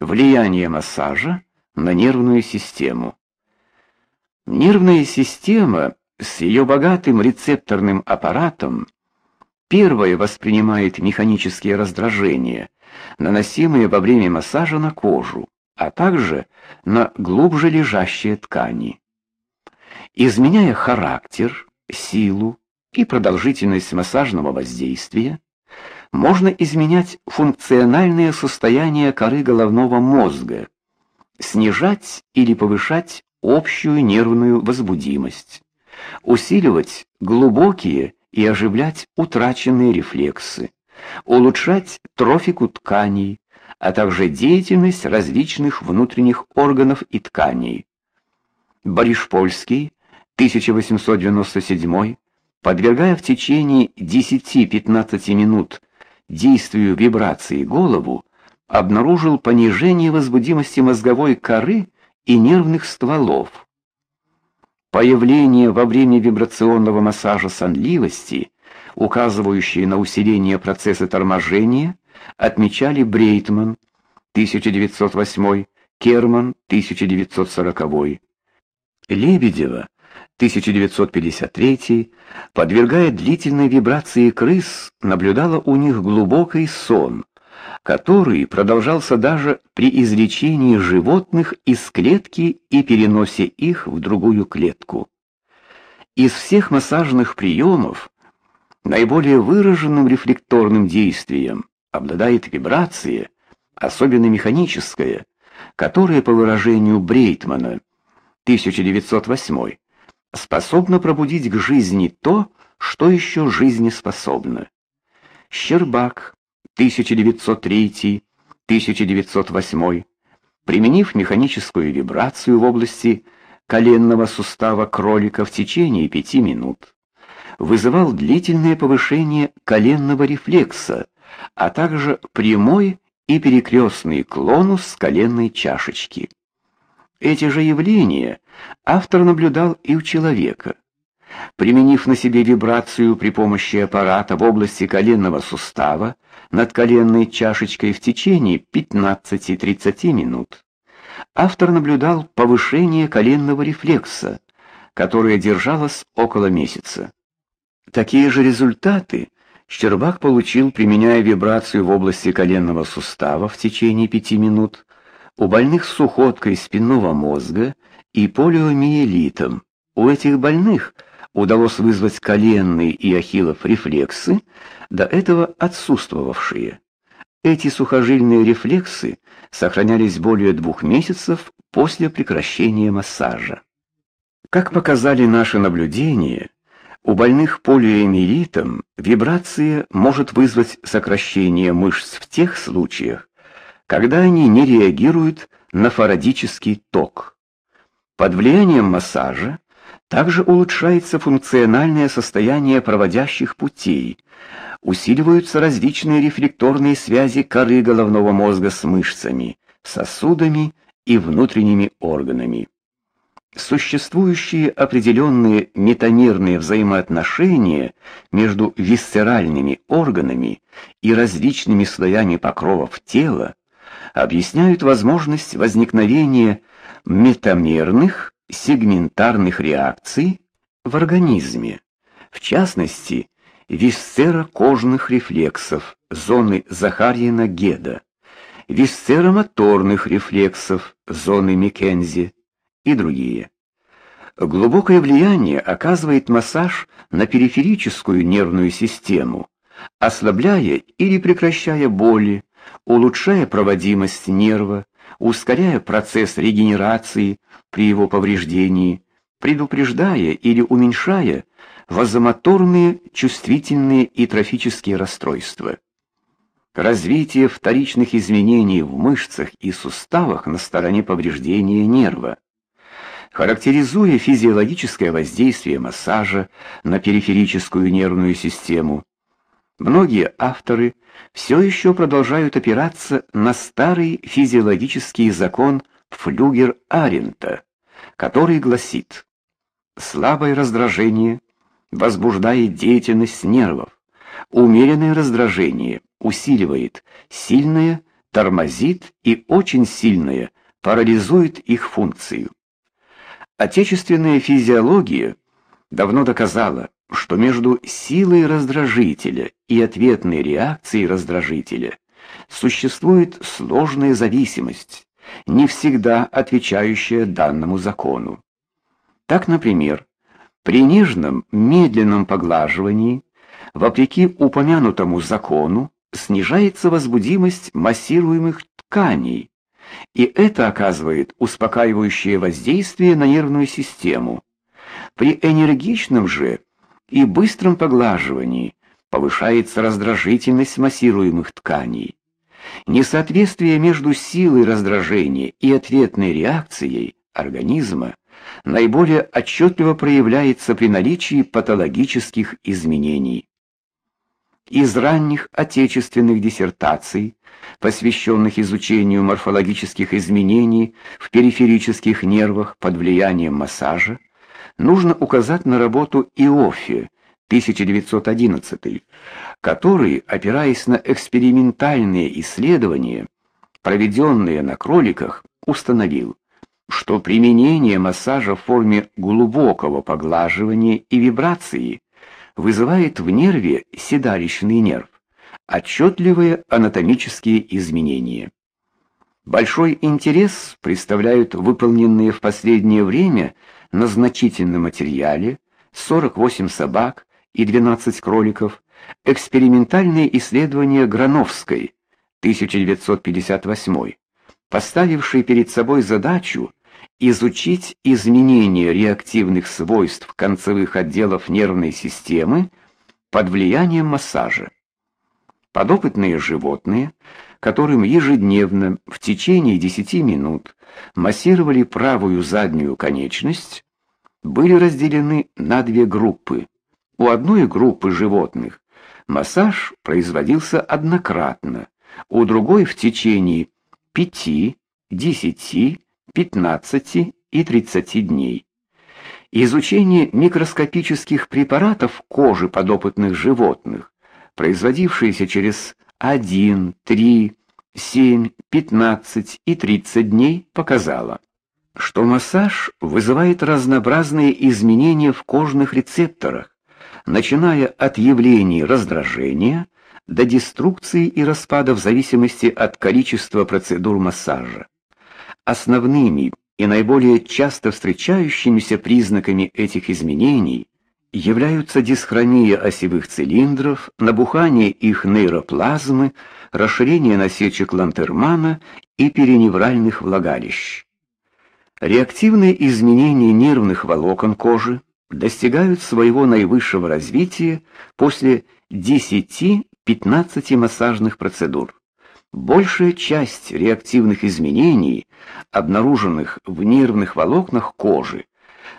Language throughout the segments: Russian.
Влияние массажа на нервную систему. Нервная система с ее богатым рецепторным аппаратом первая воспринимает механические раздражения, наносимые во время массажа на кожу, а также на глубже лежащие ткани. Изменяя характер, силу и продолжительность массажного воздействия, можно изменять функциональное состояние коры головного мозга, снижать или повышать общую нервную возбудимость, усиливать глубокие и оживлять утраченные рефлексы, улучшать трофику тканей, а также деятельность различных внутренних органов и тканей. Борис Польский, 1897, подвергая в течение 10-15 минут действию вибрации голову, обнаружил понижение возбудимости мозговой коры и нервных стволов. Появление во время вибрационного массажа сонливости, указывающее на усиление процесса торможения, отмечали Брейтман 1908, Керман 1940. Лебедева 1953, подвергая длительной вибрации крыс, наблюдала у них глубокий сон, который продолжался даже при извлечении животных из клетки и переносе их в другую клетку. Из всех массажных приемов наиболее выраженным рефлекторным действием обладает вибрация, особенно механическая, которая по выражению Брейтмана 1908 способна пробудить к жизни то, что еще жизнеспособно. Щербак, 1903-1908, применив механическую вибрацию в области коленного сустава кролика в течение пяти минут, вызывал длительное повышение коленного рефлекса, а также прямой и перекрестный клонус коленной чашечки. Эти же явления автор наблюдал и у человека. Применив на себе вибрацию при помощи аппарата в области коленного сустава над коленной чашечкой в течение 15-30 минут, автор наблюдал повышение коленного рефлекса, которое держалось около месяца. Такие же результаты Щербак получил, применяя вибрацию в области коленного сустава в течение 5 минут у больных с сухоткой спинного мозга и полиомиелитом. У этих больных удалось вызвать коленные и ахиллов рефлексы, до этого отсутствовавшие. Эти сухожильные рефлексы сохранялись более двух месяцев после прекращения массажа. Как показали наши наблюдения, у больных полиомиелитом вибрация может вызвать сокращение мышц в тех случаях, когда они не реагируют на фарадический ток. Под влиянием массажа также улучшается функциональное состояние проводящих путей, усиливаются различные рефлекторные связи коры головного мозга с мышцами, сосудами и внутренними органами. Существующие определенные метамерные взаимоотношения между висцеральными органами и различными слоями покровов тела объясняют возможность возникновения метамерных сегментарных реакций в организме, в частности, висцерокожных рефлексов зоны Захарьина-Геда, висцеромоторных рефлексов зоны Маккензи и другие. Глубокое влияние оказывает массаж на периферическую нервную систему, ослабляя или прекращая боли, улучшая проводимость нерва, ускоряя процесс регенерации при его повреждении, предупреждая или уменьшая вазомоторные чувствительные и трофические расстройства. Развитие вторичных изменений в мышцах и суставах на стороне повреждения нерва. Характеризуя физиологическое воздействие массажа на периферическую нервную систему, Многие авторы все еще продолжают опираться на старый физиологический закон Флюгер-Арента, который гласит: слабое раздражение возбуждает деятельность нервов, умеренное раздражение усиливает сильное тормозит и очень сильное парализует их функцию. Отечественная физиология давно доказала, что между силой раздражителя и ответной реакцией раздражителя существует сложная зависимость, не всегда отвечающая данному закону. Так, например, при нежном, медленном поглаживании, вопреки упомянутому закону, снижается возбудимость массируемых тканей, и это оказывает успокаивающее воздействие на нервную систему. При энергичном же и быстром поглаживании повышается раздражительность массируемых тканей. Несоответствие между силой раздражения и ответной реакцией организма наиболее отчетливо проявляется при наличии патологических изменений. Из ранних отечественных диссертаций, посвященных изучению морфологических изменений в периферических нервах под влиянием массажа, нужно указать на работу Иоффе 1911, который, опираясь на экспериментальные исследования, проведенные на кроликах, установил, что применение массажа в форме глубокого поглаживания и вибрации вызывает в нерве седалищный нерв отчетливые анатомические изменения. Большой интерес представляют выполненные в последнее время на значительном материале 48 собак и 12 кроликов экспериментальные исследования Грановской 1958, поставившие перед собой задачу изучить изменения реактивных свойств концевых отделов нервной системы под влиянием массажа. Подопытные животные, которым ежедневно в течение 10 минут массировали правую заднюю конечность, были разделены на две группы. У одной группы животных массаж производился однократно, у другой в течение 5, 10, 15 и 30 дней. Изучение микроскопических препаратов кожи подопытных животных, производившиеся через 1, 3, 7, 15 и 30 дней, показало, что массаж вызывает разнообразные изменения в кожных рецепторах, начиная от явлений раздражения до деструкции и распада в зависимости от количества процедур массажа. Основными и наиболее часто встречающимися признаками этих изменений являются дисхрония осевых цилиндров, набухание их нейроплазмы, расширение насечек Лантермана и переневральных влагалищ. Реактивные изменения нервных волокон кожи достигают своего наивысшего развития после 10-15 массажных процедур. Большая часть реактивных изменений, обнаруженных в нервных волокнах кожи,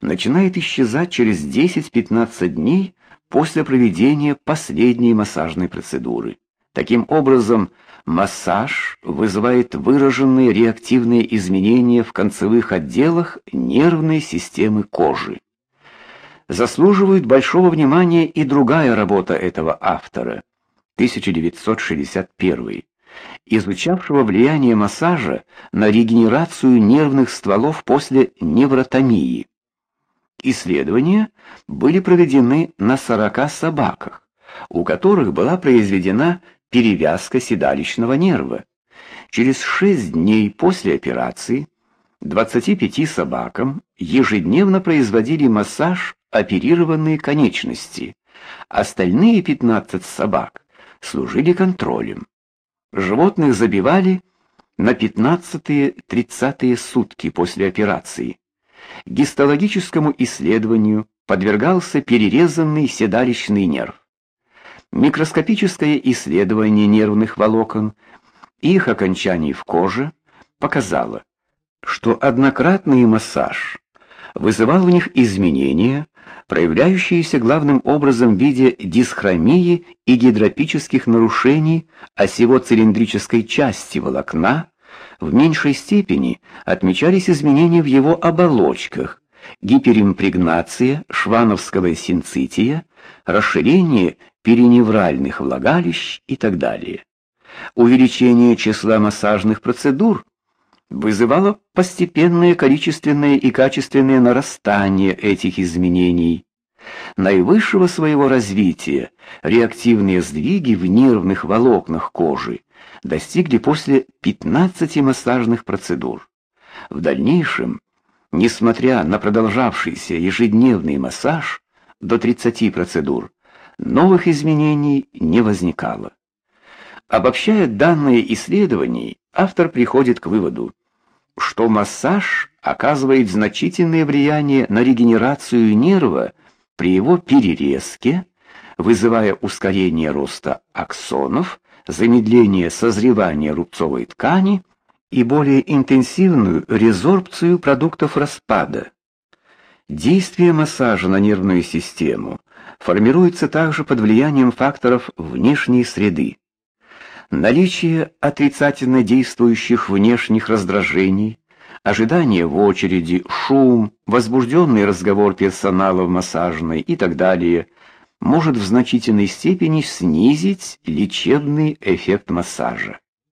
начинает исчезать через 10-15 дней после проведения последней массажной процедуры. Таким образом, массаж вызывает выраженные реактивные изменения в концевых отделах нервной системы кожи. Заслуживает большого внимания и другая работа этого автора, 1961, изучавшего влияние массажа на регенерацию нервных стволов после невротомии. Исследования были проведены на 40 собаках, у которых была произведена перевязка седалищного нерва. Через 6 дней после операции 25 собакам ежедневно производили массаж оперированные конечности. Остальные 15 собак служили контролем. Животных забивали на 15-30 сутки после операции. Гистологическому исследованию подвергался перерезанный седалищный нерв. Микроскопическое исследование нервных волокон и их окончаний в коже показало, что однократный массаж вызывал в них изменения, проявляющиеся главным образом в виде дисхромии и гидропических нарушений осево-цилиндрической части волокна, в меньшей степени отмечались изменения в его оболочках, гиперимпрегнация швановского синцития, расширение периневральных влагалищ и так далее. Увеличение числа массажных процедур вызывало постепенное количественное и качественное нарастание этих изменений. Наивысшего своего развития реактивные сдвиги в нервных волокнах кожи достигли после 15 массажных процедур. В дальнейшем, несмотря на продолжавшийся ежедневный массаж до 30 процедур, новых изменений не возникало. Обобщая данные исследований, автор приходит к выводу, что массаж оказывает значительное влияние на регенерацию нерва при его перерезке, вызывая ускорение роста аксонов, замедление созревания рубцовой ткани и более интенсивную резорбцию продуктов распада. Действие массажа на нервную систему формируется также под влиянием факторов внешней среды. Наличие отрицательно действующих внешних раздражений, ожидание в очереди, шум, возбужденный разговор персонала в массажной и так далее может в значительной степени снизить лечебный эффект массажа.